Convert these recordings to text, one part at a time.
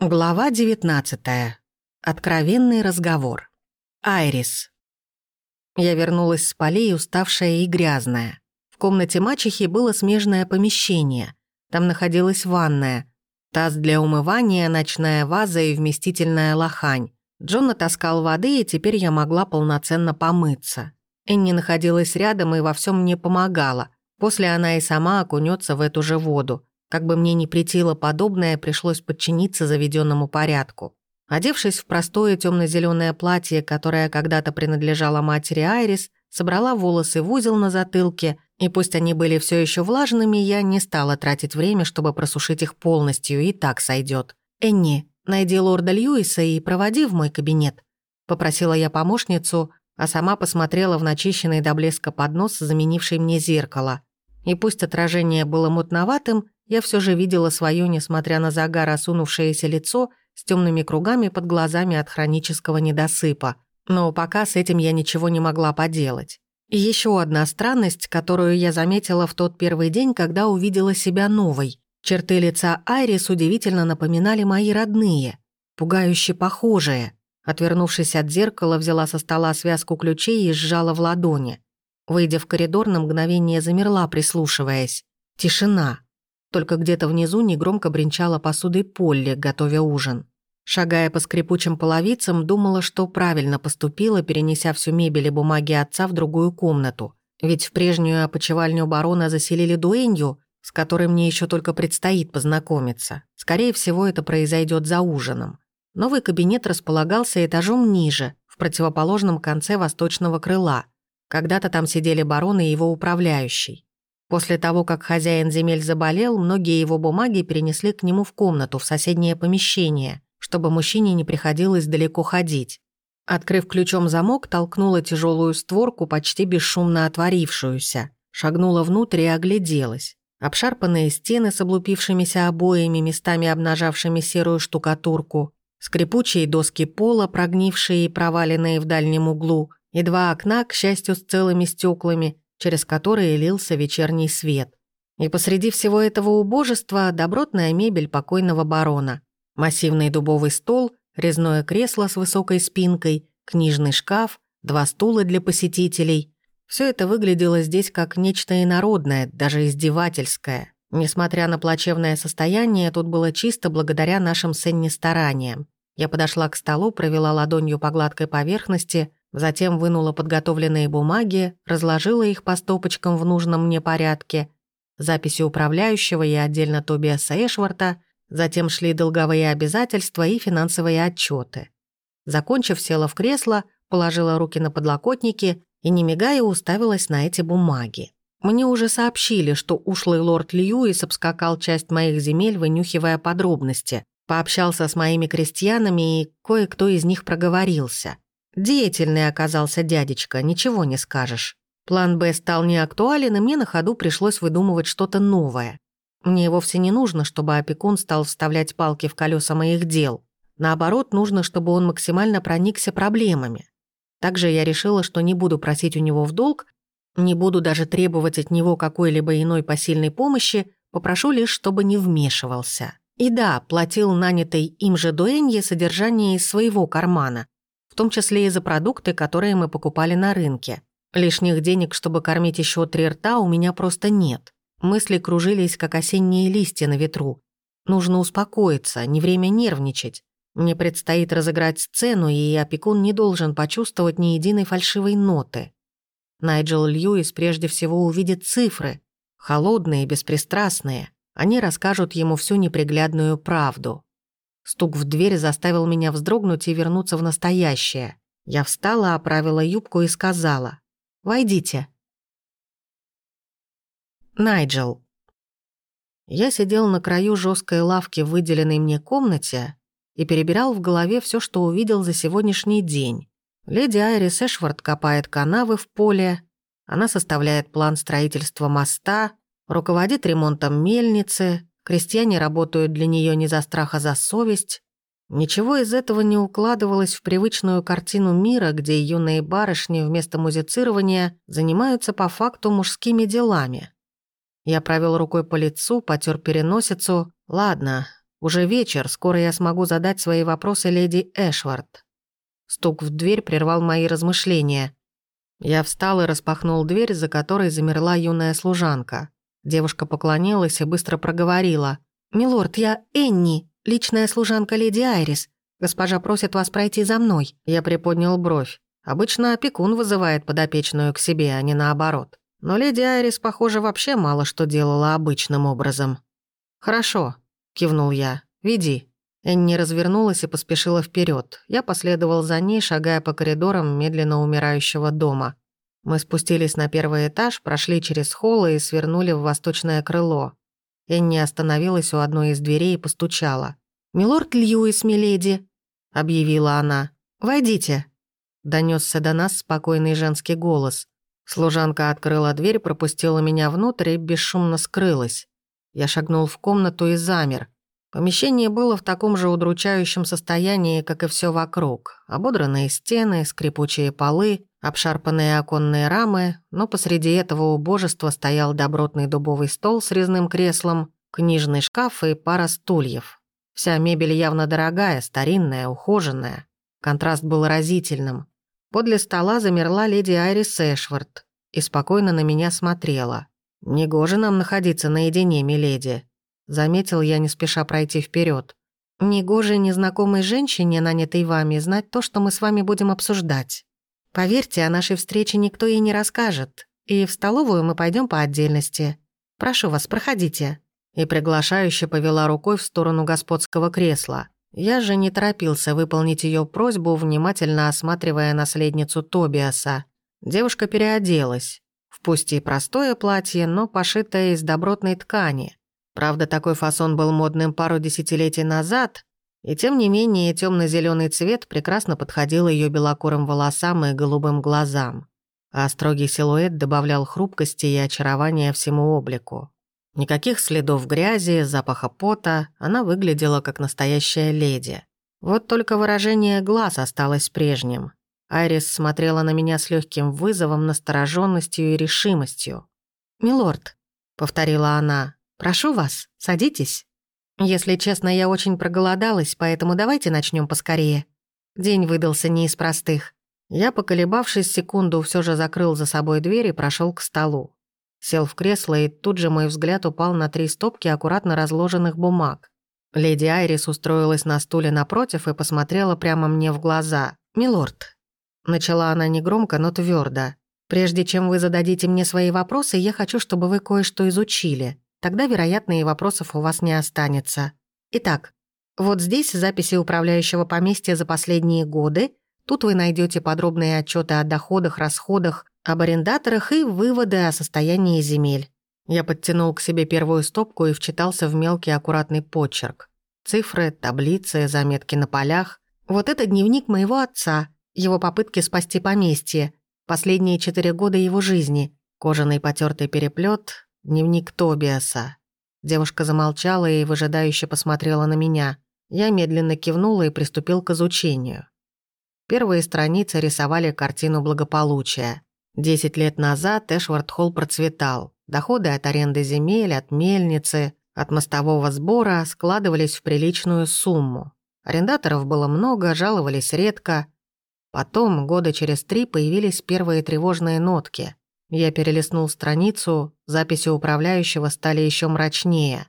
Глава 19. Откровенный разговор. Айрис. Я вернулась с полей, уставшая и грязная. В комнате мачехи было смежное помещение. Там находилась ванная, таз для умывания, ночная ваза и вместительная лохань. Джон натаскал воды, и теперь я могла полноценно помыться. Энни находилась рядом и во всем мне помогала. После она и сама окунется в эту же воду. Как бы мне ни претило подобное, пришлось подчиниться заведенному порядку. Одевшись в простое темно зеленое платье, которое когда-то принадлежало матери Айрис, собрала волосы в узел на затылке, и пусть они были все еще влажными, я не стала тратить время, чтобы просушить их полностью, и так сойдет. «Энни, найди лорда Льюиса и проводи в мой кабинет», — попросила я помощницу, а сама посмотрела в начищенный до блеска поднос, заменивший мне зеркало. И пусть отражение было мутноватым, я все же видела свое, несмотря на загар, осунувшееся лицо с темными кругами под глазами от хронического недосыпа. Но пока с этим я ничего не могла поделать. И еще одна странность, которую я заметила в тот первый день, когда увидела себя новой. Черты лица Айрис удивительно напоминали мои родные, пугающе похожие. Отвернувшись от зеркала, взяла со стола связку ключей и сжала в ладони. Выйдя в коридор, на мгновение замерла, прислушиваясь. Тишина. Только где-то внизу негромко бренчала посудой Полли, готовя ужин. Шагая по скрипучим половицам, думала, что правильно поступила, перенеся всю мебель и бумаги отца в другую комнату. Ведь в прежнюю опочивальню барона заселили дуэнью, с которой мне еще только предстоит познакомиться. Скорее всего, это произойдет за ужином. Новый кабинет располагался этажом ниже, в противоположном конце восточного крыла. Когда-то там сидели барон и его управляющий. После того, как хозяин земель заболел, многие его бумаги перенесли к нему в комнату, в соседнее помещение, чтобы мужчине не приходилось далеко ходить. Открыв ключом замок, толкнула тяжелую створку, почти бесшумно отворившуюся. Шагнула внутрь и огляделась. Обшарпанные стены с облупившимися обоями, местами обнажавшими серую штукатурку, скрипучие доски пола, прогнившие и проваленные в дальнем углу, и два окна, к счастью, с целыми стеклами, через которые лился вечерний свет. И посреди всего этого убожества добротная мебель покойного барона. Массивный дубовый стол, резное кресло с высокой спинкой, книжный шкаф, два стула для посетителей. Все это выглядело здесь как нечто инородное, даже издевательское. Несмотря на плачевное состояние, тут было чисто благодаря нашим с Энни стараниям. Я подошла к столу, провела ладонью по гладкой поверхности, Затем вынула подготовленные бумаги, разложила их по стопочкам в нужном мне порядке, записи управляющего и отдельно Тобиаса Эшварта, затем шли долговые обязательства и финансовые отчеты. Закончив, села в кресло, положила руки на подлокотники и, не мигая, уставилась на эти бумаги. Мне уже сообщили, что ушлый лорд Льюис обскакал часть моих земель, вынюхивая подробности, пообщался с моими крестьянами, и кое-кто из них проговорился – Деятельный оказался дядечка, ничего не скажешь. План «Б» стал неактуален, и мне на ходу пришлось выдумывать что-то новое. Мне вовсе не нужно, чтобы опекун стал вставлять палки в колеса моих дел. Наоборот, нужно, чтобы он максимально проникся проблемами. Также я решила, что не буду просить у него в долг, не буду даже требовать от него какой-либо иной посильной помощи, попрошу лишь, чтобы не вмешивался. И да, платил нанятой им же дуэнье содержание из своего кармана, том числе и за продукты, которые мы покупали на рынке. Лишних денег, чтобы кормить еще три рта, у меня просто нет. Мысли кружились, как осенние листья на ветру. Нужно успокоиться, не время нервничать. Мне предстоит разыграть сцену, и опекун не должен почувствовать ни единой фальшивой ноты. Найджел Льюис прежде всего увидит цифры. Холодные, беспристрастные. Они расскажут ему всю неприглядную правду. Стук в дверь заставил меня вздрогнуть и вернуться в настоящее. Я встала, оправила юбку и сказала «Войдите». Найджел. Я сидел на краю жесткой лавки в выделенной мне комнате и перебирал в голове все, что увидел за сегодняшний день. Леди Айрис Эшвард копает канавы в поле, она составляет план строительства моста, руководит ремонтом мельницы, Крестьяне работают для нее не за страх, а за совесть. Ничего из этого не укладывалось в привычную картину мира, где юные барышни вместо музицирования занимаются по факту мужскими делами. Я провел рукой по лицу, потер переносицу. Ладно, Уже вечер, скоро я смогу задать свои вопросы леди Эшвард. Стук в дверь прервал мои размышления. Я встал и распахнул дверь, за которой замерла юная служанка. Девушка поклонилась и быстро проговорила. «Милорд, я Энни, личная служанка леди Айрис. Госпожа просит вас пройти за мной». Я приподнял бровь. Обычно опекун вызывает подопечную к себе, а не наоборот. Но леди Айрис, похоже, вообще мало что делала обычным образом. «Хорошо», — кивнул я. «Веди». Энни развернулась и поспешила вперед. Я последовал за ней, шагая по коридорам медленно умирающего дома. Мы спустились на первый этаж, прошли через холл и свернули в восточное крыло. Энни остановилась у одной из дверей и постучала. «Милорд Льюис, миледи», — объявила она. «Войдите». Донесся до нас спокойный женский голос. Служанка открыла дверь, пропустила меня внутрь и бесшумно скрылась. Я шагнул в комнату и замер. Помещение было в таком же удручающем состоянии, как и все вокруг. Ободранные стены, скрипучие полы, обшарпанные оконные рамы, но посреди этого убожества стоял добротный дубовый стол с резным креслом, книжный шкаф и пара стульев. Вся мебель явно дорогая, старинная, ухоженная. Контраст был разительным. Подле стола замерла леди Айрис Эшвард и спокойно на меня смотрела. «Негоже нам находиться наедине, миледи», Заметил я, не спеша пройти вперед. Негоже незнакомой женщине, нанятой вами, знать то, что мы с вами будем обсуждать. Поверьте, о нашей встрече никто ей не расскажет. И в столовую мы пойдем по отдельности. Прошу вас, проходите». И приглашающе повела рукой в сторону господского кресла. Я же не торопился выполнить ее просьбу, внимательно осматривая наследницу Тобиаса. Девушка переоделась. В пусть и простое платье, но пошитое из добротной ткани. Правда, такой фасон был модным пару десятилетий назад, и тем не менее темно зеленый цвет прекрасно подходил ее белокурым волосам и голубым глазам, а строгий силуэт добавлял хрупкости и очарования всему облику. Никаких следов грязи, запаха пота, она выглядела как настоящая леди. Вот только выражение глаз осталось прежним. Айрис смотрела на меня с легким вызовом, настороженностью и решимостью. «Милорд», — повторила она, «Прошу вас, садитесь. Если честно, я очень проголодалась, поэтому давайте начнем поскорее. День выдался не из простых». Я, поколебавшись секунду, все же закрыл за собой дверь и прошел к столу. Сел в кресло, и тут же мой взгляд упал на три стопки аккуратно разложенных бумаг. Леди Айрис устроилась на стуле напротив и посмотрела прямо мне в глаза. «Милорд». Начала она негромко, но твердо. «Прежде чем вы зададите мне свои вопросы, я хочу, чтобы вы кое-что изучили. Тогда, вероятно, и вопросов у вас не останется. Итак, вот здесь записи управляющего поместья за последние годы. Тут вы найдете подробные отчеты о доходах, расходах, об арендаторах и выводы о состоянии земель. Я подтянул к себе первую стопку и вчитался в мелкий аккуратный почерк. Цифры, таблицы, заметки на полях. Вот это дневник моего отца, его попытки спасти поместье, последние четыре года его жизни, кожаный потертый переплет, Дневник Тобиаса. Девушка замолчала и выжидающе посмотрела на меня. Я медленно кивнула и приступил к изучению. Первые страницы рисовали картину благополучия. Десять лет назад Эшвард-Холл процветал. Доходы от аренды земель, от мельницы, от мостового сбора складывались в приличную сумму. Арендаторов было много, жаловались редко. Потом, года через три, появились первые тревожные нотки. Я перелистнул страницу, записи управляющего стали еще мрачнее.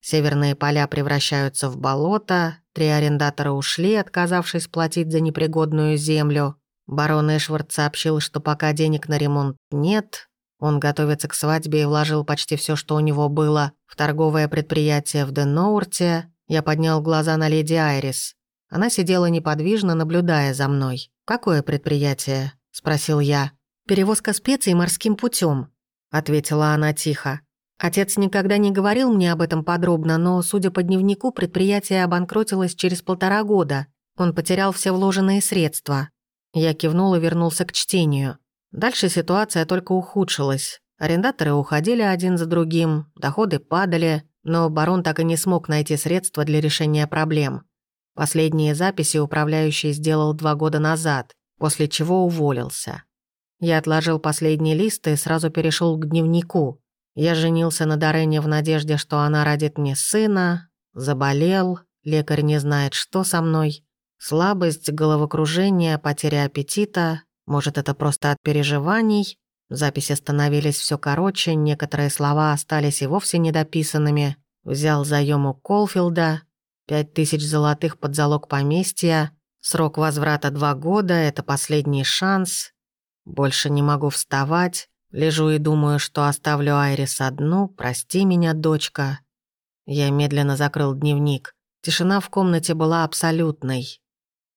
Северные поля превращаются в болото, три арендатора ушли, отказавшись платить за непригодную землю. Барон Эшвард сообщил, что пока денег на ремонт нет, он готовится к свадьбе и вложил почти все, что у него было, в торговое предприятие в Деноурте. Я поднял глаза на леди Айрис. Она сидела неподвижно, наблюдая за мной. «Какое предприятие?» – спросил я. «Перевозка специй морским путем, ответила она тихо. Отец никогда не говорил мне об этом подробно, но, судя по дневнику, предприятие обанкротилось через полтора года. Он потерял все вложенные средства. Я кивнул и вернулся к чтению. Дальше ситуация только ухудшилась. Арендаторы уходили один за другим, доходы падали, но барон так и не смог найти средства для решения проблем. Последние записи управляющий сделал два года назад, после чего уволился. Я отложил последний лист и сразу перешел к дневнику. Я женился на Дарене в надежде, что она родит мне сына. Заболел, лекарь не знает, что со мной. Слабость, головокружение, потеря аппетита. Может, это просто от переживаний? Записи становились все короче, некоторые слова остались и вовсе недописанными. Взял заём у Колфилда, пять тысяч золотых под залог поместья, срок возврата два года, это последний шанс. Больше не могу вставать, лежу и думаю, что оставлю Айрис одну, прости меня, дочка. Я медленно закрыл дневник. Тишина в комнате была абсолютной.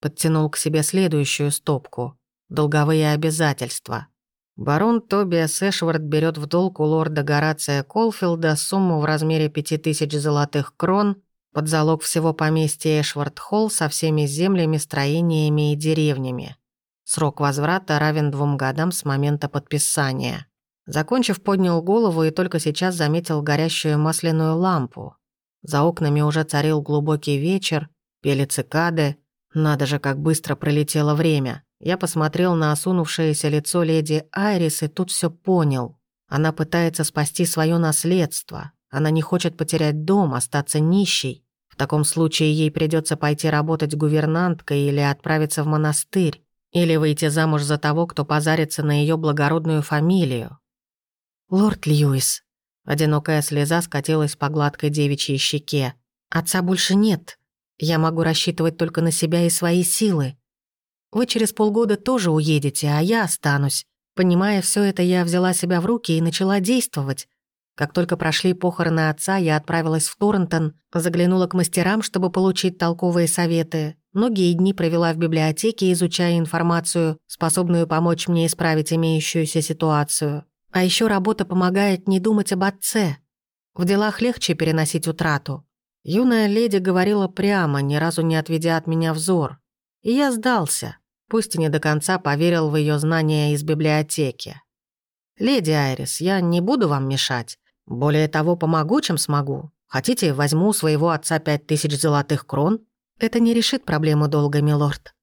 Подтянул к себе следующую стопку. Долговые обязательства. Барон Тобиас Эшвард берет в долг у лорда Горация Колфилда сумму в размере пяти тысяч золотых крон под залог всего поместья Эшвард-Холл со всеми землями, строениями и деревнями. Срок возврата равен двум годам с момента подписания. Закончив, поднял голову и только сейчас заметил горящую масляную лампу. За окнами уже царил глубокий вечер, пели цикады, надо же, как быстро пролетело время. Я посмотрел на осунувшееся лицо леди Айрис и тут все понял. Она пытается спасти свое наследство. Она не хочет потерять дом, остаться нищей. В таком случае ей придется пойти работать гувернанткой или отправиться в монастырь, или выйти замуж за того, кто позарится на ее благородную фамилию. «Лорд Льюис», одинокая слеза скатилась по гладкой девичьей щеке. «Отца больше нет. Я могу рассчитывать только на себя и свои силы. Вы через полгода тоже уедете, а я останусь. Понимая все это, я взяла себя в руки и начала действовать. Как только прошли похороны отца, я отправилась в Торрентон, заглянула к мастерам, чтобы получить толковые советы. Многие дни провела в библиотеке, изучая информацию, способную помочь мне исправить имеющуюся ситуацию. А еще работа помогает не думать об отце. В делах легче переносить утрату. Юная леди говорила прямо, ни разу не отведя от меня взор. И я сдался, пусть и не до конца поверил в ее знания из библиотеки. «Леди Айрис, я не буду вам мешать. Более того, помогу, чем смогу. Хотите, возьму у своего отца пять тысяч золотых крон? Это не решит проблему долга, милорд».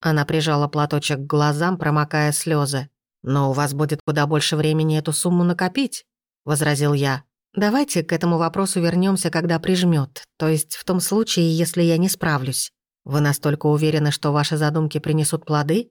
Она прижала платочек к глазам, промокая слезы. «Но у вас будет куда больше времени эту сумму накопить», — возразил я. Давайте к этому вопросу вернемся, когда прижмет, то есть в том случае, если я не справлюсь. Вы настолько уверены, что ваши задумки принесут плоды?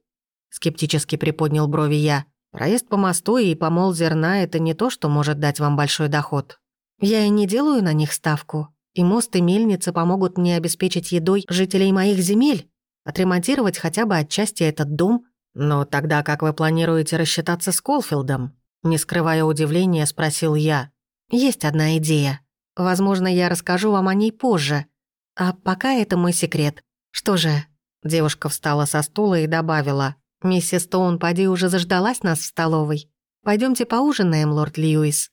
Скептически приподнял брови я. Проезд по мосту и помол зерна — это не то, что может дать вам большой доход. Я и не делаю на них ставку. И мост, и мельница помогут мне обеспечить едой жителей моих земель, отремонтировать хотя бы отчасти этот дом. Но тогда как вы планируете рассчитаться с Колфилдом? Не скрывая удивления, спросил я. Есть одна идея. Возможно, я расскажу вам о ней позже. А пока это мой секрет. Что же? Девушка встала со стула и добавила. «Миссис Стоун, поди уже заждалась нас в столовой. Пойдемте поужинаем, лорд Льюис».